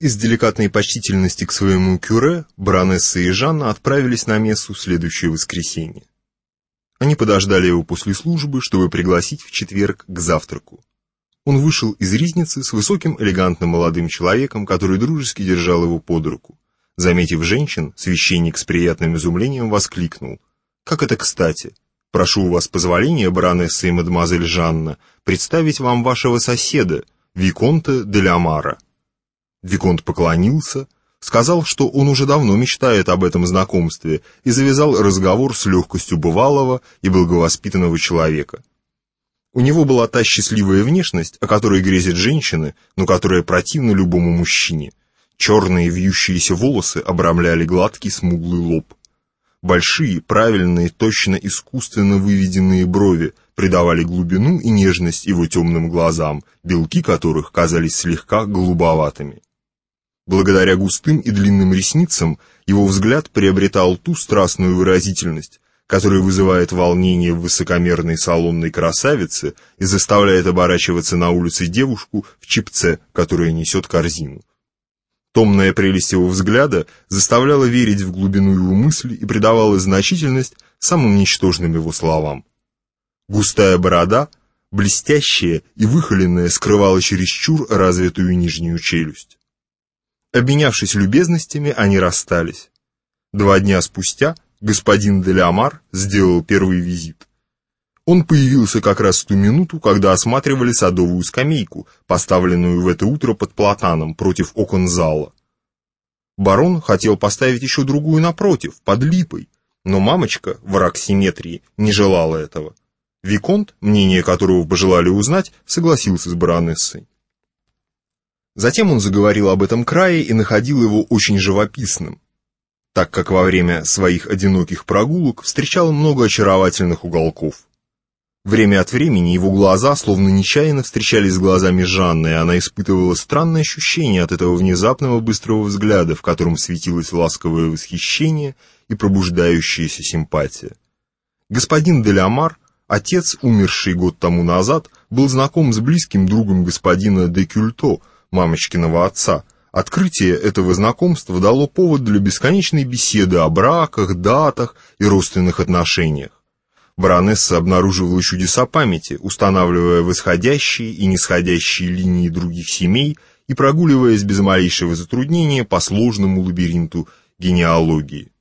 Из деликатной почтительности к своему кюре баронесса и Жанна отправились на мессу в следующее воскресенье. Они подождали его после службы, чтобы пригласить в четверг к завтраку. Он вышел из ризницы с высоким элегантным молодым человеком, который дружески держал его под руку. Заметив женщин, священник с приятным изумлением воскликнул. «Как это кстати! Прошу у вас позволения, баронесса и мадемуазель Жанна, представить вам вашего соседа, Виконта де Ламара». Виконт поклонился, сказал, что он уже давно мечтает об этом знакомстве и завязал разговор с легкостью бывалого и благовоспитанного человека. У него была та счастливая внешность, о которой грезят женщины, но которая противна любому мужчине. Черные вьющиеся волосы обрамляли гладкий смуглый лоб. Большие, правильные, точно искусственно выведенные брови придавали глубину и нежность его темным глазам, белки которых казались слегка голубоватыми. Благодаря густым и длинным ресницам его взгляд приобретал ту страстную выразительность, которая вызывает волнение в высокомерной салонной красавице и заставляет оборачиваться на улице девушку в чипце, которая несет корзину. Томная прелесть его взгляда заставляла верить в глубину его мысли и придавала значительность самым ничтожным его словам. Густая борода, блестящая и выхоленная, скрывала чересчур развитую нижнюю челюсть. Обменявшись любезностями, они расстались. Два дня спустя господин Делямар сделал первый визит. Он появился как раз в ту минуту, когда осматривали садовую скамейку, поставленную в это утро под платаном против окон зала. Барон хотел поставить еще другую напротив, под липой, но мамочка, враг симметрии, не желала этого. Виконт, мнение которого пожелали узнать, согласился с баронессой. Затем он заговорил об этом крае и находил его очень живописным, так как во время своих одиноких прогулок встречал много очаровательных уголков. Время от времени его глаза словно нечаянно встречались с глазами Жанны, и она испытывала странное ощущение от этого внезапного быстрого взгляда, в котором светилось ласковое восхищение и пробуждающаяся симпатия. Господин Делямар, отец, умерший год тому назад, был знаком с близким другом господина де Кюльто, мамочкиного отца, открытие этого знакомства дало повод для бесконечной беседы о браках, датах и родственных отношениях. Баронесса обнаруживала чудеса памяти, устанавливая восходящие и нисходящие линии других семей и прогуливаясь без малейшего затруднения по сложному лабиринту генеалогии.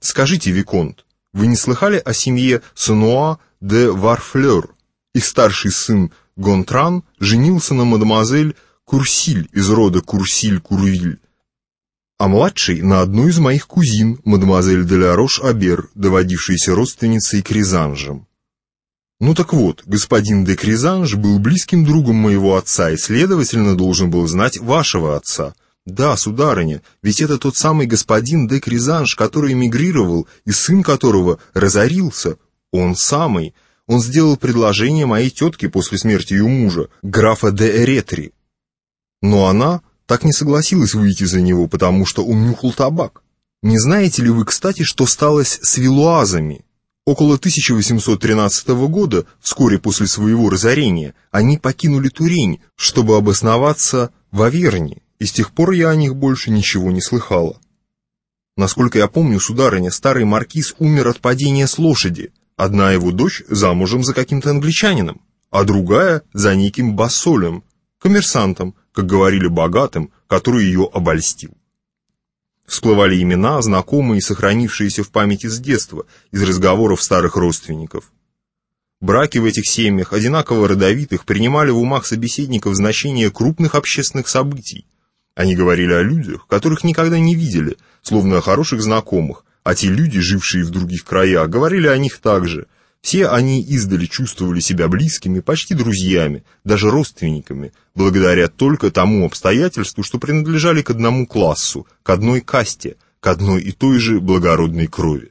«Скажите, Виконт, вы не слыхали о семье Сануа де Варфлер? Их старший сын Гонтран женился на мадемуазель Курсиль из рода Курсиль-Курвиль, а младший на одну из моих кузин, мадемуазель де ла Рош-Абер, доводившейся родственницей Кризанжем. Ну так вот, господин де Кризанж был близким другом моего отца и, следовательно, должен был знать вашего отца. Да, сударыня, ведь это тот самый господин де Кризанж, который эмигрировал, и сын которого разорился. Он самый. Он сделал предложение моей тетке после смерти ее мужа, графа де Эретри. Но она так не согласилась выйти за него, потому что он нюхал табак. Не знаете ли вы, кстати, что сталось с вилуазами? Около 1813 года, вскоре после своего разорения, они покинули Турень, чтобы обосноваться в Аверне, и с тех пор я о них больше ничего не слыхала. Насколько я помню, сударыня, старый маркиз умер от падения с лошади. Одна его дочь замужем за каким-то англичанином, а другая за неким басолем, коммерсантом, как говорили богатым, который ее обольстил. Всплывали имена, знакомые и сохранившиеся в памяти с детства, из разговоров старых родственников. Браки в этих семьях, одинаково родовитых, принимали в умах собеседников значение крупных общественных событий. Они говорили о людях, которых никогда не видели, словно о хороших знакомых, а те люди, жившие в других краях, говорили о них также, все они издали чувствовали себя близкими, почти друзьями, даже родственниками, благодаря только тому обстоятельству, что принадлежали к одному классу, к одной касте, к одной и той же благородной крови.